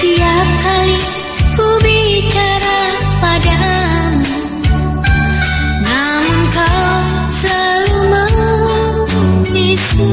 Setiap kali ku bicara padamu Namun kau selalu memisu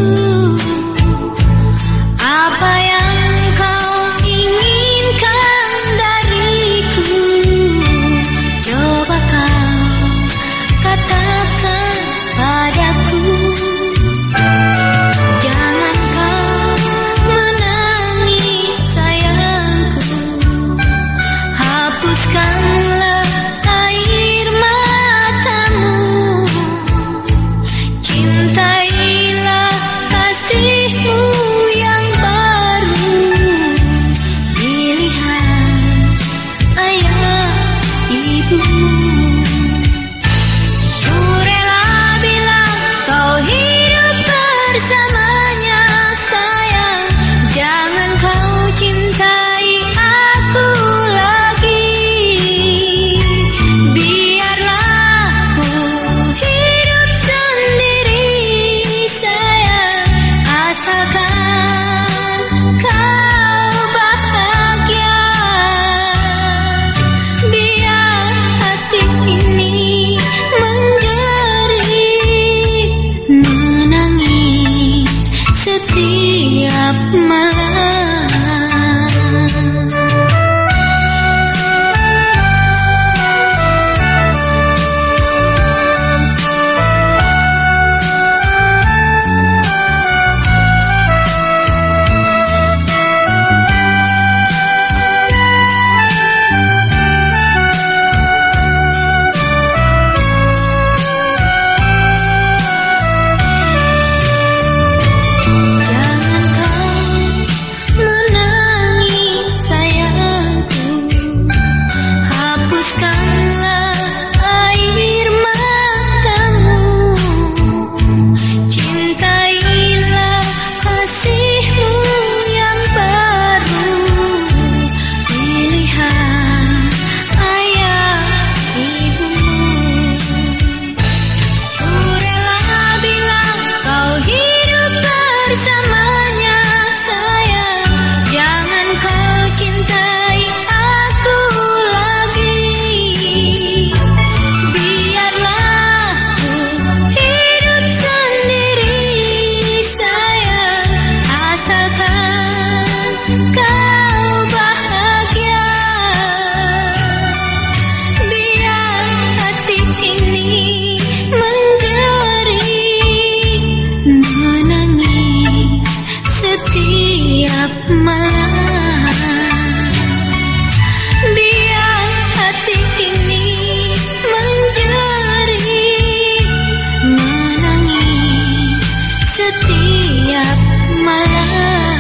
My setiap malam.